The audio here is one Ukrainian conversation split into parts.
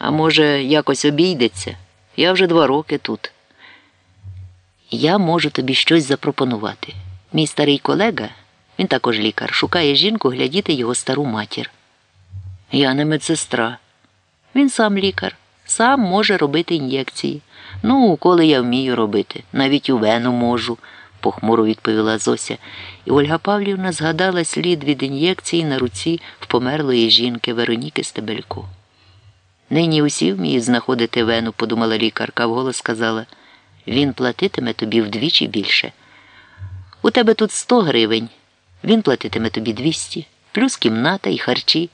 А може, якось обійдеться? Я вже два роки тут. Я можу тобі щось запропонувати. Мій старий колега, він також лікар, шукає жінку глядіти його стару матір. Я не медсестра. Він сам лікар, сам може робити ін'єкції. Ну, уколи я вмію робити, навіть у вену можу, похмуро відповіла Зося, і Ольга Павлівна згадала слід від ін'єкції на руці в померлої жінки Вероніки Стебелько. Нині усі вміють знаходити вену, подумала лікарка, вголос сказала. Він платитиме тобі вдвічі більше. У тебе тут 100 гривень, він платитиме тобі 200, плюс кімната і харчі.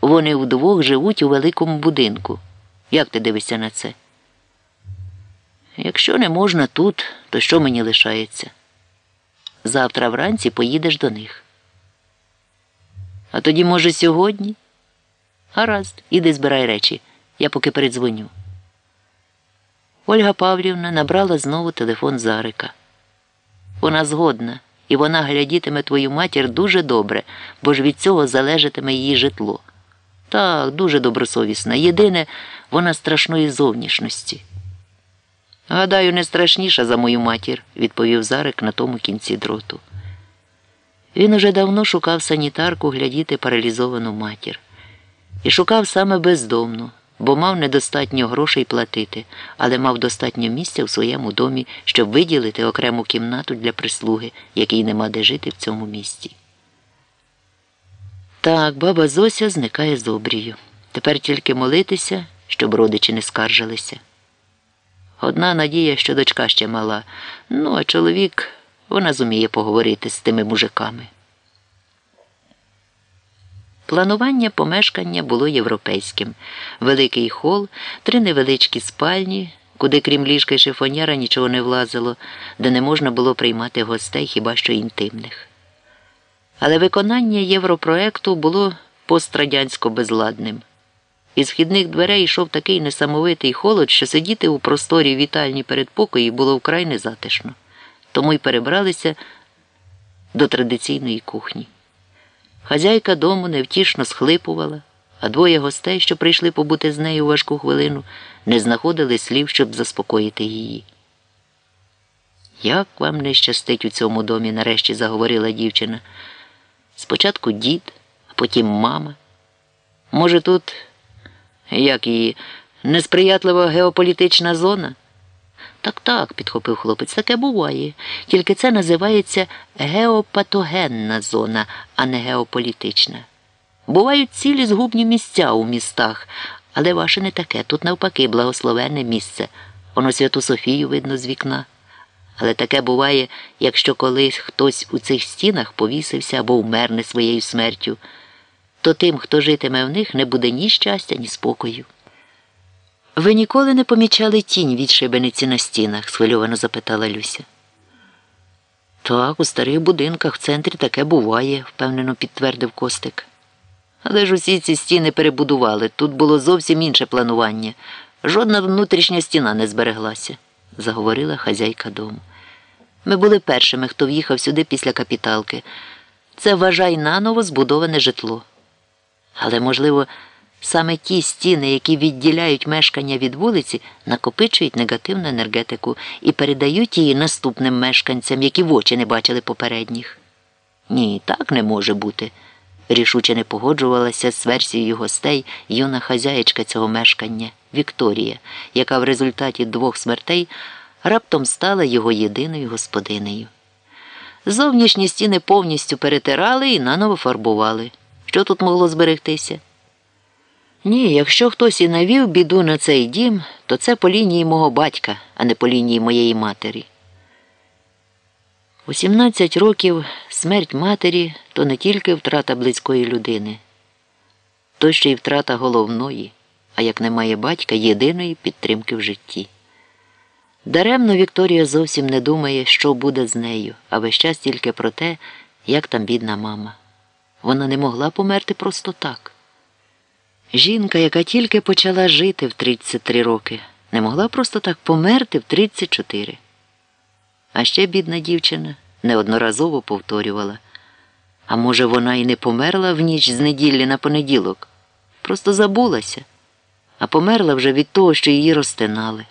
Вони вдвох живуть у великому будинку. Як ти дивишся на це? Якщо не можна тут, то що мені лишається? Завтра вранці поїдеш до них. А тоді, може, сьогодні? Гаразд, іди збирай речі, я поки передзвоню. Ольга Павлівна набрала знову телефон Зарика. Вона згодна, і вона глядітиме твою матір дуже добре, бо ж від цього залежатиме її житло. Так, дуже добросовісна. Єдине, вона страшної зовнішності. Гадаю, не страшніша за мою матір, відповів Зарик на тому кінці дроту. Він уже давно шукав санітарку глядіти паралізовану матір. І шукав саме бездомну, бо мав недостатньо грошей платити, але мав достатньо місця в своєму домі, щоб виділити окрему кімнату для прислуги, якій нема де жити в цьому місті. Так, баба Зося зникає з обрію. Тепер тільки молитися, щоб родичі не скаржилися. Одна надія, що дочка ще мала, ну а чоловік вона зуміє поговорити з тими мужиками. Планування помешкання було європейським. Великий хол, три невеличкі спальні, куди, крім ліжка і шифоняра, нічого не влазило, де не можна було приймати гостей хіба що інтимних. Але виконання європроекту було пострадянсько безладним. Із вхідних дверей йшов такий несамовитий холод, що сидіти у просторі вітальні передпокої було вкрай незатишно. Тому й перебралися до традиційної кухні. Хазяйка дому невтішно схлипувала, а двоє гостей, що прийшли побути з нею важку хвилину, не знаходили слів, щоб заспокоїти її. Як вам не щастить у цьому домі, нарешті заговорила дівчина. Спочатку дід, а потім мама. Може, тут, як її, несприятлива геополітична зона? Так, так, підхопив хлопець, таке буває. Тільки це називається геопатогенна зона, а не геополітична. Бувають цілі згубні місця у містах, але ваше не таке. Тут навпаки благословенне місце. Воно Святу Софію видно з вікна. Але таке буває, якщо колись хтось у цих стінах повісився або вмерне своєю смертю, то тим, хто житиме в них, не буде ні щастя, ні спокою. Ви ніколи не помічали тінь від шибениці на стінах? схвильовано запитала Люся. Так, у старих будинках в центрі таке буває, впевнено підтвердив Костик. Але ж усі ці стіни перебудували. Тут було зовсім інше планування. Жодна внутрішня стіна не збереглася, заговорила хазяйка дому. Ми були першими, хто в'їхав сюди після капіталки. Це вважай наново збудоване житло. Але, можливо, Саме ті стіни, які відділяють мешкання від вулиці, накопичують негативну енергетику і передають її наступним мешканцям, які в очі не бачили попередніх. Ні, так не може бути. Рішуче не погоджувалася з версією гостей юна хазяєчка цього мешкання Вікторія, яка в результаті двох смертей раптом стала його єдиною господинею. Зовнішні стіни повністю перетирали і наново фарбували. Що тут могло зберегтися? Ні, якщо хтось і навів біду на цей дім, то це по лінії мого батька, а не по лінії моєї матері. У 17 років смерть матері то не тільки втрата близької людини, то ще й втрата головної, а як немає батька, єдиної підтримки в житті. Даремно Вікторія зовсім не думає, що буде з нею, а весь час тільки про те, як там бідна мама. Вона не могла померти просто так. Жінка, яка тільки почала жити в 33 роки, не могла просто так померти в 34. А ще бідна дівчина неодноразово повторювала. А може, вона і не померла в ніч з неділі на понеділок, просто забулася. а померла вже від того, що її розтинали.